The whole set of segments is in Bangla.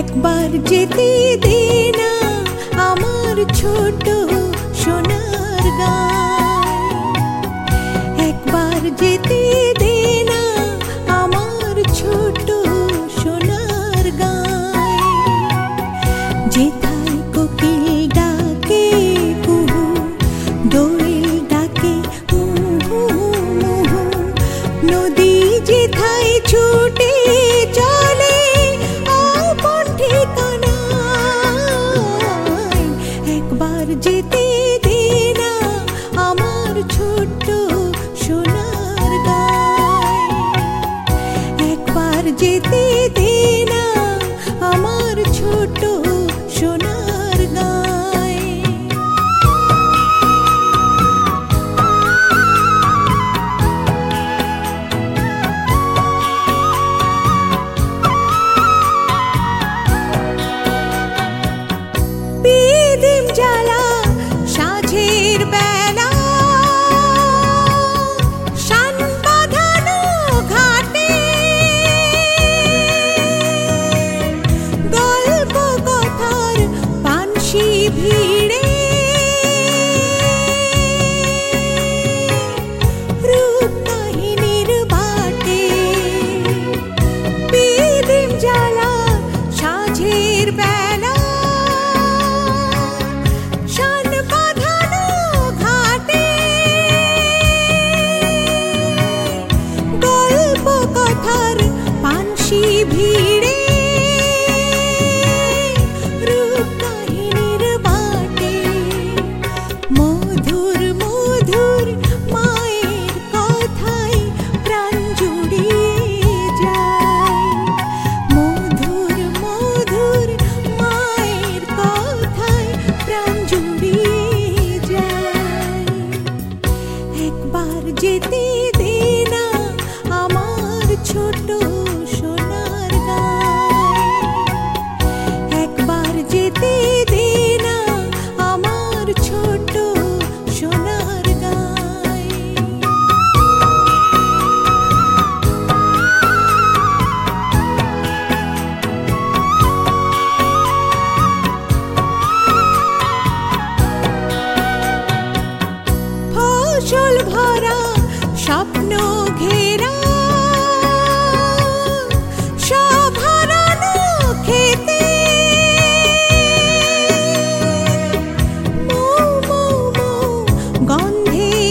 একবার যেতে দে না আমার ছোট সোনার গা একবার যেতে দে না 滴滴 भी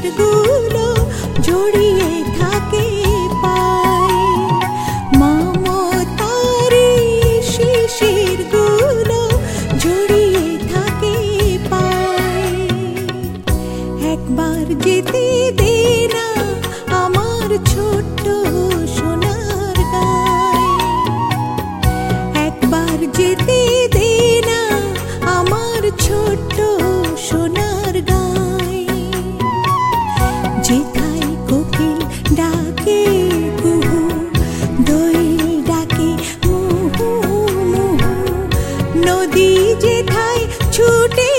গুলো জড়িয়ে থাকে শিশিরগুলো জড়িয়ে থাকে পায় একবার যেতে না আমার ছোট নদী যেথায় ছুটে